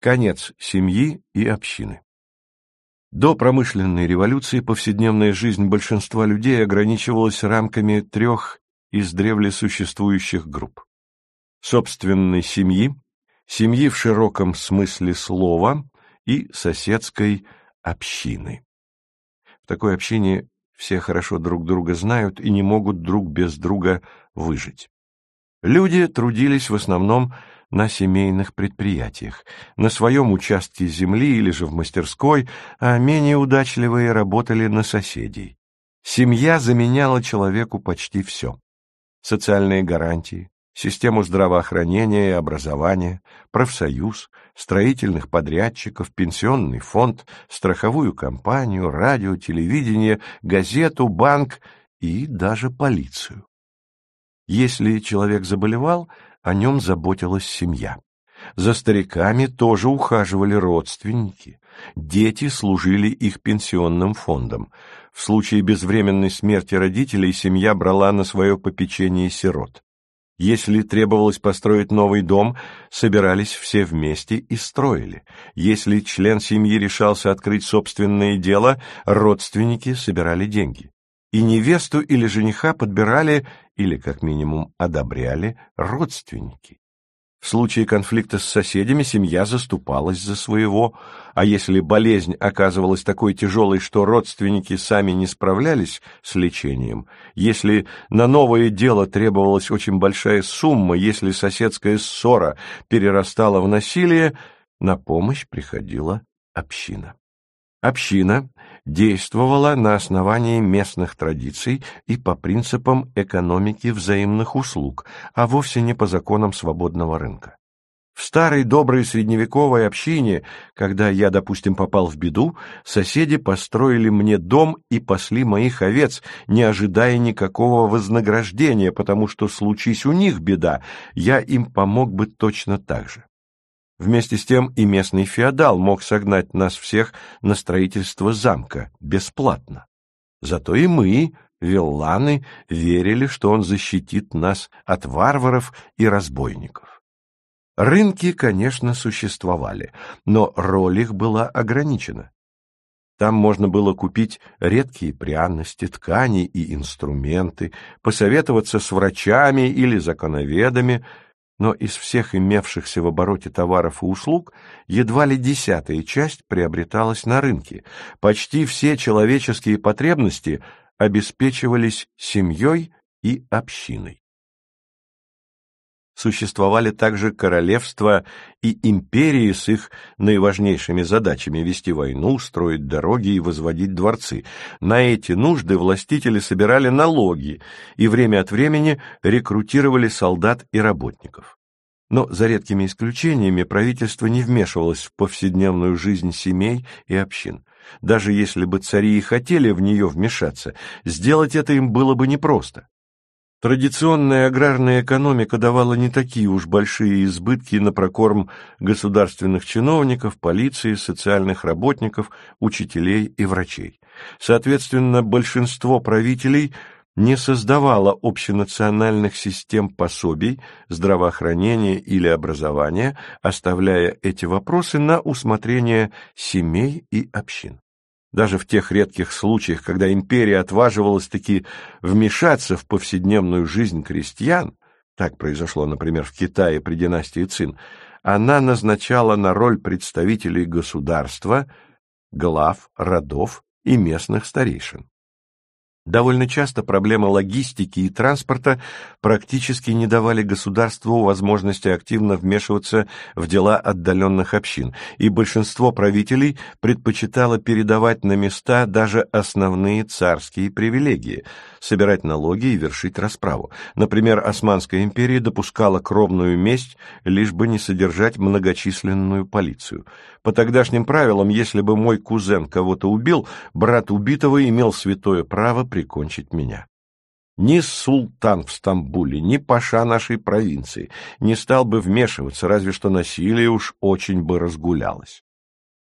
Конец семьи и общины. До промышленной революции повседневная жизнь большинства людей ограничивалась рамками трех из древле существующих групп. Собственной семьи, семьи в широком смысле слова и соседской общины. В такой общине все хорошо друг друга знают и не могут друг без друга выжить. Люди трудились в основном на семейных предприятиях, на своем участке земли или же в мастерской, а менее удачливые работали на соседей. Семья заменяла человеку почти все. Социальные гарантии, систему здравоохранения и образования, профсоюз, строительных подрядчиков, пенсионный фонд, страховую компанию, радио, телевидение, газету, банк и даже полицию. Если человек заболевал, о нем заботилась семья. За стариками тоже ухаживали родственники. Дети служили их пенсионным фондом. В случае безвременной смерти родителей семья брала на свое попечение сирот. Если требовалось построить новый дом, собирались все вместе и строили. Если член семьи решался открыть собственное дело, родственники собирали деньги и невесту или жениха подбирали или, как минимум, одобряли родственники. В случае конфликта с соседями семья заступалась за своего, а если болезнь оказывалась такой тяжелой, что родственники сами не справлялись с лечением, если на новое дело требовалась очень большая сумма, если соседская ссора перерастала в насилие, на помощь приходила община. Община действовала на основании местных традиций и по принципам экономики взаимных услуг, а вовсе не по законам свободного рынка. В старой доброй средневековой общине, когда я, допустим, попал в беду, соседи построили мне дом и пасли моих овец, не ожидая никакого вознаграждения, потому что, случись у них беда, я им помог бы точно так же. Вместе с тем и местный феодал мог согнать нас всех на строительство замка бесплатно. Зато и мы, вилланы, верили, что он защитит нас от варваров и разбойников. Рынки, конечно, существовали, но роль их была ограничена. Там можно было купить редкие пряности, ткани и инструменты, посоветоваться с врачами или законоведами, но из всех имевшихся в обороте товаров и услуг едва ли десятая часть приобреталась на рынке. Почти все человеческие потребности обеспечивались семьей и общиной существовали также королевства и империи с их наиважнейшими задачами – вести войну, строить дороги и возводить дворцы. На эти нужды властители собирали налоги и время от времени рекрутировали солдат и работников. Но за редкими исключениями правительство не вмешивалось в повседневную жизнь семей и общин. Даже если бы цари и хотели в нее вмешаться, сделать это им было бы непросто. Традиционная аграрная экономика давала не такие уж большие избытки на прокорм государственных чиновников, полиции, социальных работников, учителей и врачей. Соответственно, большинство правителей не создавало общенациональных систем пособий, здравоохранения или образования, оставляя эти вопросы на усмотрение семей и общин. Даже в тех редких случаях, когда империя отваживалась таки вмешаться в повседневную жизнь крестьян, так произошло, например, в Китае при династии Цин, она назначала на роль представителей государства глав, родов и местных старейшин. Довольно часто проблемы логистики и транспорта практически не давали государству возможности активно вмешиваться в дела отдаленных общин, и большинство правителей предпочитало передавать на места даже основные царские привилегии – собирать налоги и вершить расправу. Например, Османская империя допускала кровную месть, лишь бы не содержать многочисленную полицию. По тогдашним правилам, если бы мой кузен кого-то убил, брат убитого имел святое право прикончить меня. Ни султан в Стамбуле, ни паша нашей провинции не стал бы вмешиваться, разве что насилие уж очень бы разгулялось.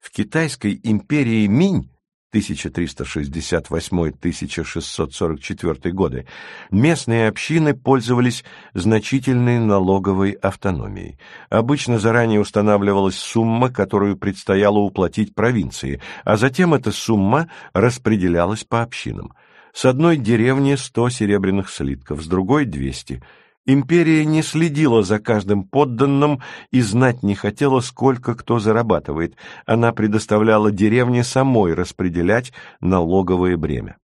В китайской империи Минь 1368-1644 годы, местные общины пользовались значительной налоговой автономией. Обычно заранее устанавливалась сумма, которую предстояло уплатить провинции, а затем эта сумма распределялась по общинам. С одной деревни 100 серебряных слитков, с другой – 200 – Империя не следила за каждым подданным и знать не хотела, сколько кто зарабатывает. Она предоставляла деревне самой распределять налоговое бремя.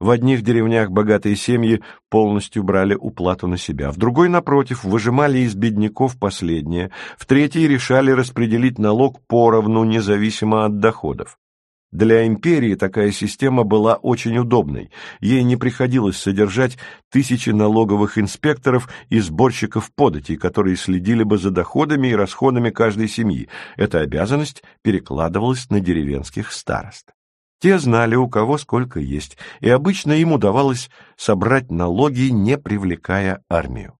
В одних деревнях богатые семьи полностью брали уплату на себя, в другой, напротив, выжимали из бедняков последнее, в третьей решали распределить налог поровну, независимо от доходов. Для империи такая система была очень удобной. Ей не приходилось содержать тысячи налоговых инспекторов и сборщиков податей, которые следили бы за доходами и расходами каждой семьи. Эта обязанность перекладывалась на деревенских старост. Те знали, у кого сколько есть, и обычно им удавалось собрать налоги, не привлекая армию.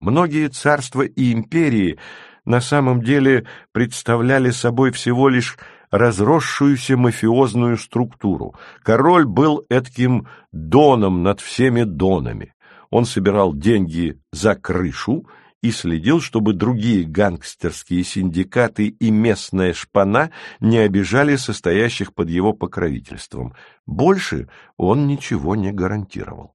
Многие царства и империи на самом деле представляли собой всего лишь разросшуюся мафиозную структуру. Король был этким доном над всеми донами. Он собирал деньги за крышу и следил, чтобы другие гангстерские синдикаты и местная шпана не обижали состоящих под его покровительством. Больше он ничего не гарантировал.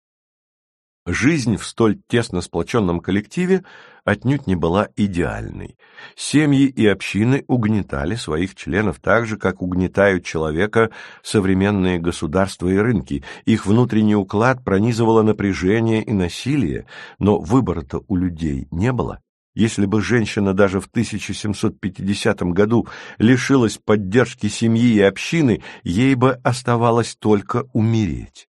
Жизнь в столь тесно сплоченном коллективе отнюдь не была идеальной. Семьи и общины угнетали своих членов так же, как угнетают человека современные государства и рынки. Их внутренний уклад пронизывало напряжение и насилие, но выбора-то у людей не было. Если бы женщина даже в 1750 году лишилась поддержки семьи и общины, ей бы оставалось только умереть.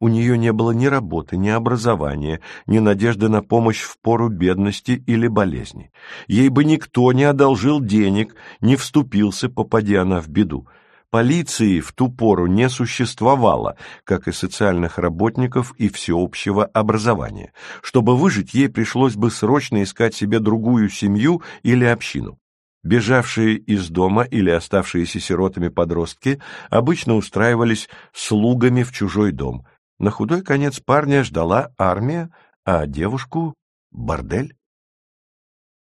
У нее не было ни работы, ни образования, ни надежды на помощь в пору бедности или болезни. Ей бы никто не одолжил денег, не вступился, попадя она в беду. Полиции в ту пору не существовало, как и социальных работников и всеобщего образования. Чтобы выжить, ей пришлось бы срочно искать себе другую семью или общину. Бежавшие из дома или оставшиеся сиротами подростки обычно устраивались слугами в чужой дом, на худой конец парня ждала армия, а девушку — бордель.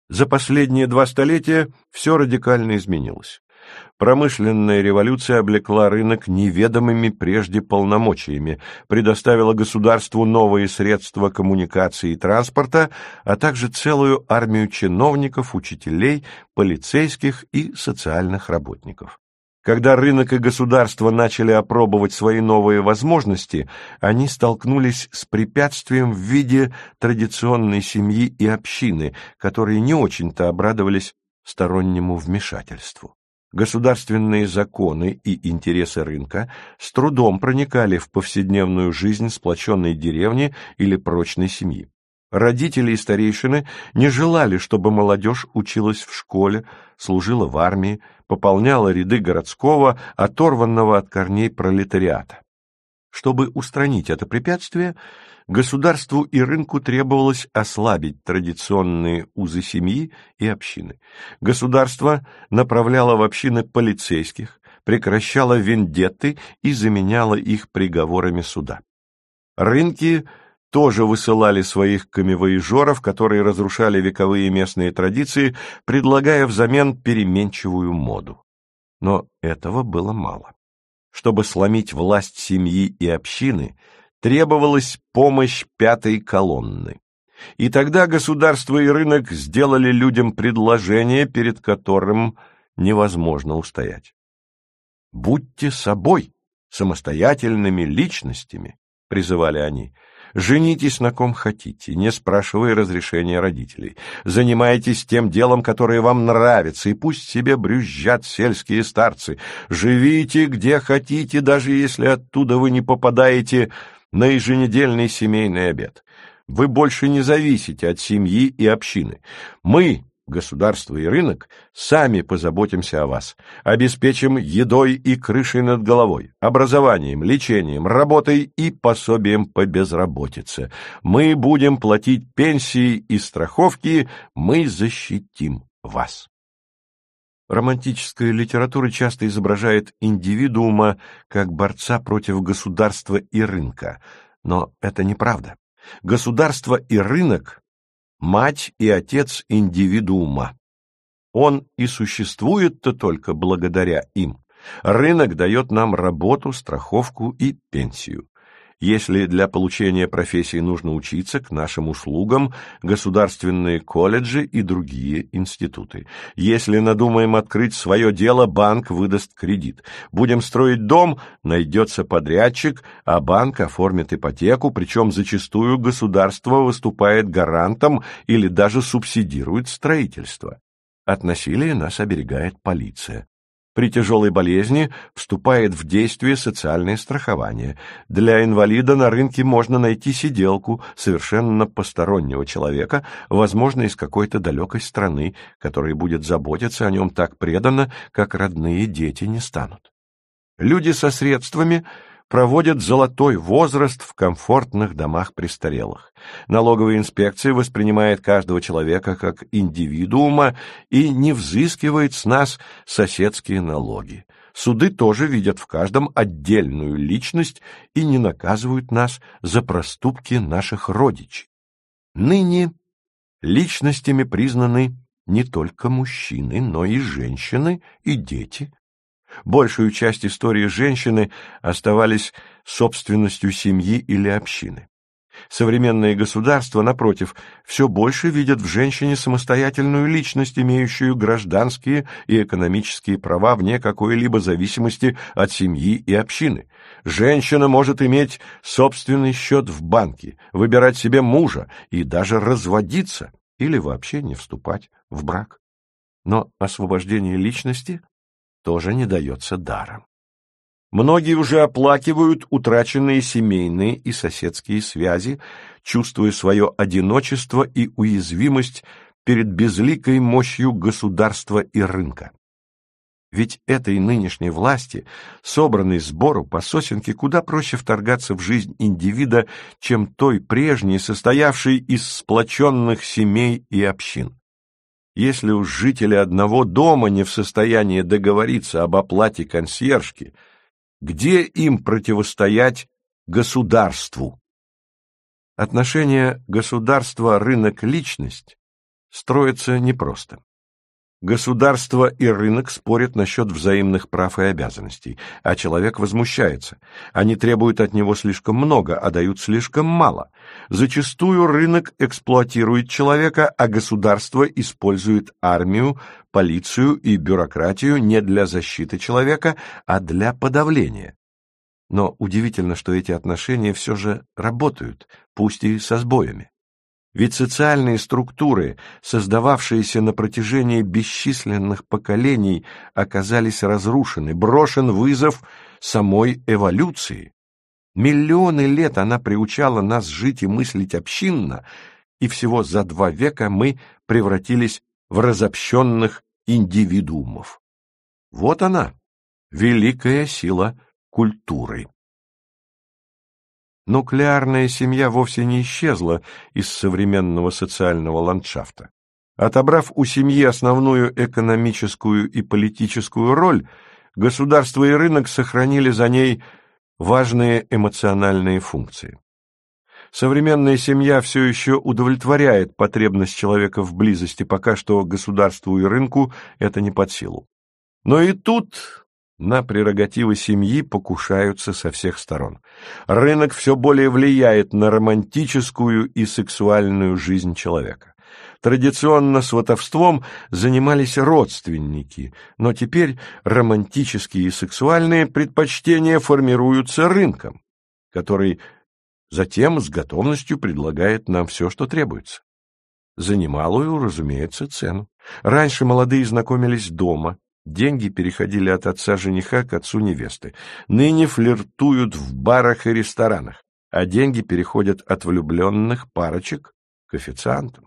За последние два столетия все радикально изменилось. Промышленная революция облекла рынок неведомыми прежде полномочиями, предоставила государству новые средства коммуникации и транспорта, а также целую армию чиновников, учителей, полицейских и социальных работников. Когда рынок и государство начали опробовать свои новые возможности, они столкнулись с препятствием в виде традиционной семьи и общины, которые не очень-то обрадовались стороннему вмешательству. Государственные законы и интересы рынка с трудом проникали в повседневную жизнь сплоченной деревни или прочной семьи. Родители и старейшины не желали, чтобы молодежь училась в школе, служила в армии, пополняла ряды городского, оторванного от корней пролетариата. Чтобы устранить это препятствие, государству и рынку требовалось ослабить традиционные узы семьи и общины. Государство направляло в общины полицейских, прекращало вендетты и заменяло их приговорами суда. Рынки тоже высылали своих камевоежоров, которые разрушали вековые местные традиции, предлагая взамен переменчивую моду. Но этого было мало. Чтобы сломить власть семьи и общины, требовалась помощь пятой колонны. И тогда государство и рынок сделали людям предложение, перед которым невозможно устоять. «Будьте собой, самостоятельными личностями», — призывали они, — Женитесь на ком хотите, не спрашивая разрешения родителей. Занимайтесь тем делом, которое вам нравится, и пусть себе брюзжат сельские старцы. Живите где хотите, даже если оттуда вы не попадаете на еженедельный семейный обед. Вы больше не зависите от семьи и общины. Мы, государство и рынок, сами позаботимся о вас, обеспечим едой и крышей над головой, образованием, лечением, работой и пособием по безработице. Мы будем платить пенсии и страховки, мы защитим вас. Романтическая литература часто изображает индивидуума как борца против государства и рынка, но это неправда. Государство и рынок – мать и отец индивидуума. Он и существует-то только благодаря им. Рынок дает нам работу, страховку и пенсию. Если для получения профессии нужно учиться, к нашим услугам государственные колледжи и другие институты. Если надумаем открыть свое дело, банк выдаст кредит. Будем строить дом, найдется подрядчик, а банк оформит ипотеку, причем зачастую государство выступает гарантом или даже субсидирует строительство. От насилия нас оберегает полиция. При тяжелой болезни вступает в действие социальное страхование. Для инвалида на рынке можно найти сиделку, совершенно постороннего человека, возможно, из какой-то далекой страны, который будет заботиться о нем так преданно, как родные дети не станут. Люди со средствами проводят золотой возраст в комфортных домах престарелых. Налоговая инспекция воспринимает каждого человека как индивидуума и не взыскивает с нас соседские налоги. Суды тоже видят в каждом отдельную личность и не наказывают нас за проступки наших родичей. Ныне личностями признаны не только мужчины, но и женщины, и дети, Большую часть истории женщины оставались собственностью семьи или общины. Современные государства, напротив, все больше видят в женщине самостоятельную личность, имеющую гражданские и экономические права вне какой-либо зависимости от семьи и общины. Женщина может иметь собственный счет в банке, выбирать себе мужа и даже разводиться или вообще не вступать в брак. Но освобождение личности тоже не дается даром. Многие уже оплакивают утраченные семейные и соседские связи, чувствуя свое одиночество и уязвимость перед безликой мощью государства и рынка. Ведь этой нынешней власти, собранной сбору по сосенке, куда проще вторгаться в жизнь индивида, чем той прежней, состоявшей из сплоченных семей и общин. Если уж жители одного дома не в состоянии договориться об оплате консьержки, где им противостоять государству? Отношение государство-рынок-личность строится непросто. Государство и рынок спорят насчет взаимных прав и обязанностей, а человек возмущается. Они требуют от него слишком много, а дают слишком мало. Зачастую рынок эксплуатирует человека, а государство использует армию, полицию и бюрократию не для защиты человека, а для подавления. Но удивительно, что эти отношения все же работают, пусть и со сбоями. Ведь социальные структуры, создававшиеся на протяжении бесчисленных поколений, оказались разрушены, брошен вызов самой эволюции. Миллионы лет она приучала нас жить и мыслить общинно, и всего за два века мы превратились в разобщенных индивидуумов. Вот она, великая сила культуры. Нуклеарная семья вовсе не исчезла из современного социального ландшафта. Отобрав у семьи основную экономическую и политическую роль, государство и рынок сохранили за ней важные эмоциональные функции. Современная семья все еще удовлетворяет потребность человека в близости, пока что государству и рынку это не под силу. Но и тут на прерогативы семьи покушаются со всех сторон. Рынок все более влияет на романтическую и сексуальную жизнь человека. Традиционно сватовством занимались родственники, но теперь романтические и сексуальные предпочтения формируются рынком, который затем с готовностью предлагает нам все, что требуется. За немалую, разумеется, цену. Раньше молодые знакомились дома, Деньги переходили от отца жениха к отцу невесты. Ныне флиртуют в барах и ресторанах, а деньги переходят от влюбленных парочек к официантам.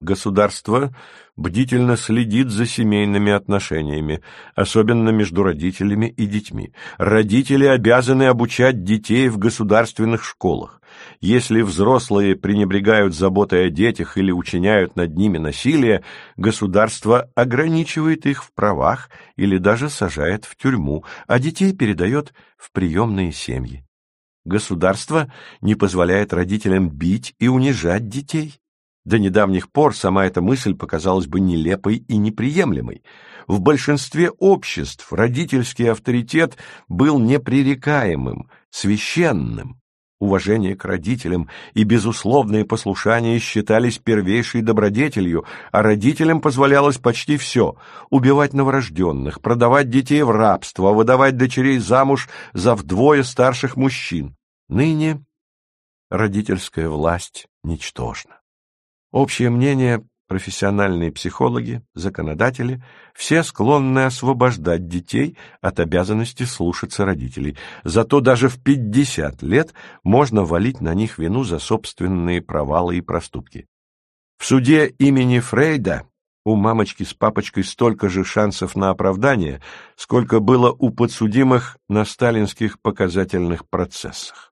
Государство бдительно следит за семейными отношениями, особенно между родителями и детьми. Родители обязаны обучать детей в государственных школах. Если взрослые пренебрегают заботой о детях или учиняют над ними насилие, государство ограничивает их в правах или даже сажает в тюрьму, а детей передает в приемные семьи. Государство не позволяет родителям бить и унижать детей. До недавних пор сама эта мысль показалась бы нелепой и неприемлемой. В большинстве обществ родительский авторитет был непререкаемым, священным. Уважение к родителям и безусловное послушание считались первейшей добродетелью, а родителям позволялось почти все – убивать новорожденных, продавать детей в рабство, выдавать дочерей замуж за вдвое старших мужчин. Ныне родительская власть ничтожна. Общее мнение – профессиональные психологи, законодатели – все склонны освобождать детей от обязанности слушаться родителей. Зато даже в 50 лет можно валить на них вину за собственные провалы и проступки. В суде имени Фрейда у мамочки с папочкой столько же шансов на оправдание, сколько было у подсудимых на сталинских показательных процессах.